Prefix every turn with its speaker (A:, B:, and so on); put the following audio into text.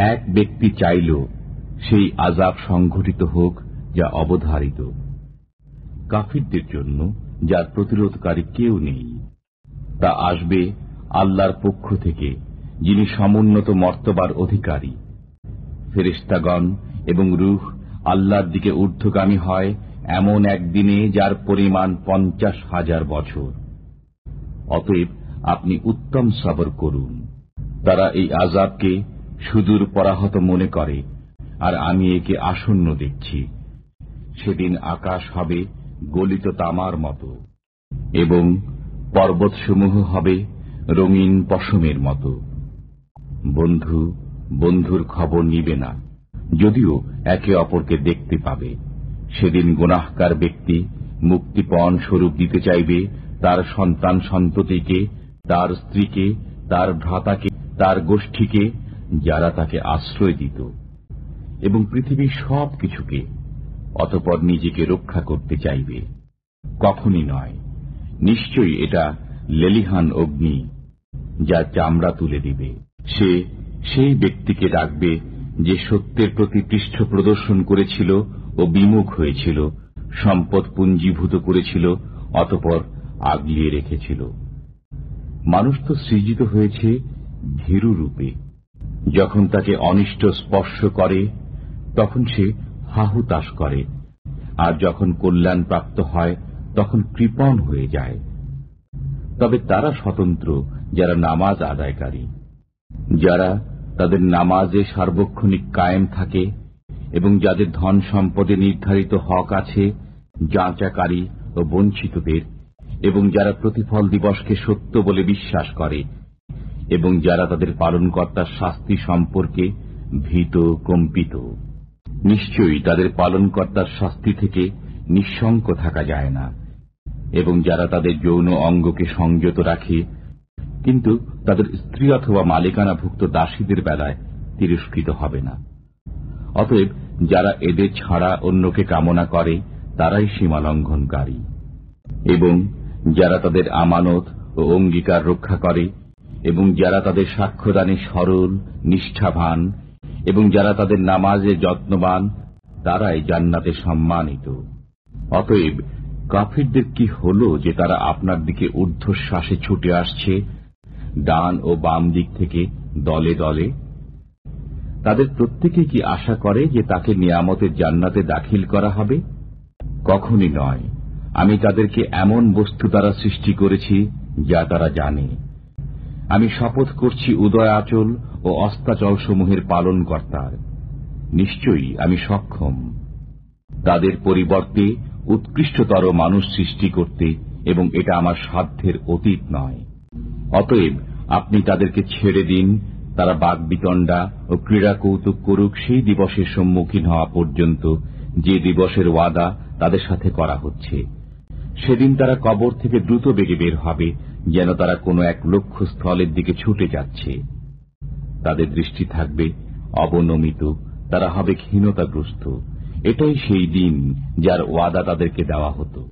A: এক ব্যক্তি চাইল সেই আজাব সংঘটিত হোক যা অবধারিত। কাফিরদের জন্য যার প্রতিরোধকারী কেউ নেই। তা আসবে আল্লাহর পক্ষ থেকে, যিনি সমুন্নত মর্তবার অধিকারী। ফেরিস্তাগণ এবং রুহ আল্লাহর দিকে ঊর্ধ্বগামী হয় এমন একদিনে যার পরিমাণ পঞ্চাশ হাজার বছর। অতএব আপনি উত্তম সবর করুন। তারা এই আজাবকে সুদূর পরাহত মনে করে, আর আমি একে আসন্ন দেখছি। সেদিন আকাশ হবে গলিত তামার মতো, এবং পর্বতসমূহ হবে রঙিন পশমের মতো। বন্ধু, বন্ধুর খবর নিবে না, যদিও একে অপরকে দেখতে পাবে। সেদিন গুনাহকার ব্যক্তি মুক্তিপণ স্বরূপ দিতে চাইবে, তার সন্তান সন্ততিকে, তার স্ত্রীকে, তার ভ্রাতাকে, তার গোষ্ঠীকে যারা তাকে আশ্রয় দিত এবং পৃথিবীর সব কিছুকে অতপর নিজেকে রক্ষা করতে চাইবে। কখনই নয়। নিশ্চয়ই এটা লেলিহান অগ্নি যা চামড়া তুলে দিবে। সে সেই ব্যক্তিকে ডাকবে যে সত্যের প্রতি পৃষ্ঠ প্রদর্শন করেছিল ও বিমুখ হয়েছিল, সম্পদ পুঞ্জীভূত করেছিল, অতপর আগলিয়ে রেখেছিল। মানুষ তো সৃজিত হয়েছে ভীরু রূপে যখন তাকে অনিষ্ট স্পর্শ করে, তখন সে হাহুতাস করে। আর যখন কল্যাণ প্রাপ্ত হয়, তখন কৃপণ হয়ে যায়। তবে তারা স্বতন্ত্র, যারা নামাজ আদায়কারী। যারা তাদের নামাজে সার্বক্ষণিক কায়েম থাকে এবং যাদের ধন সম্পদে নির্ধারিত হক আছে, যাঁচাকারী ও বঞ্চিতদের, এবং যারা প্রতিফল দিবসকে সত্য বলে বিশ্বাস করে এবং যারা তাদের পালনকর্তার শাস্তি সম্পর্কে ভীত কম্পিত। নিশ্চয়ই তাদের পালনকর্তার শাস্তি থেকে নিঃশঙ্ক থাকা যায় না, এবং যারা তাদের যৌন অঙ্গকে সংযত রাখে, কিন্তু তাদের স্ত্রী অথবা মালিকানাভুক্ত দাসীদের বেলায় তিরস্কৃত হবে না। অতএব যারা এদের ছাড়া অন্যকে কামনা করে, তারাই সীমালঙ্ঘনকারী। এবং যারা তাদের আমানত ও অঙ্গীকার রক্ষা করে এবং যারা তাদের সাক্ষ্যদানে সরল নিষ্ঠাবান, এবং যারা তাদের নামাজে যত্নবান, তারাই জান্নাতে সম্মানিত। অতএব, কাফিরদের কি হল যে তারা আপনার দিকে ঊর্ধ্বশ্বাসে ছুটে আসছে, ডান ও বাম দিক থেকে দলে দলে? তাদের প্রত্যেকে কি আশা করে যে তাকে নিয়ামতের জান্নাতে দাখিল করা হবে? কখনই নয়। আমি তাদেরকে এমন বস্তু দ্বারা সৃষ্টি করেছি যা তারা জানে। আমি শপথ করছি উদয় আচল ও অস্তাচল সমূহের পালন কর্তার নিশ্চয়ই আমি সক্ষম। তাদের পরিবর্তে উৎকৃষ্টতর মানুষ সৃষ্টি করতে এবং এটা আমার সাধ্যের অতীত নয়। অতএব আপনি তাদেরকে ছেড়ে দিন, তারা বাগবিতণ্ডা ও ক্রীড়া কৌতুক করুক, সেই দিবসের সম্মুখীন হওয়া পর্যন্ত যে দিবসের ওয়াদা তাদের সাথে করা হচ্ছে। সেদিন তারা কবর থেকে দ্রুত বেগে বের হবে যেন তারা কোনো এক লক্ষ্য স্থলের দিকে ছুটে যাচ্ছে। তাদের দৃষ্টি থাকবে অবনমিত, তারা হবে ক্ষীণতাগ্রস্ত। এটাই সেই দিন যার ওয়াদা তাদেরকে দেওয়া হতো।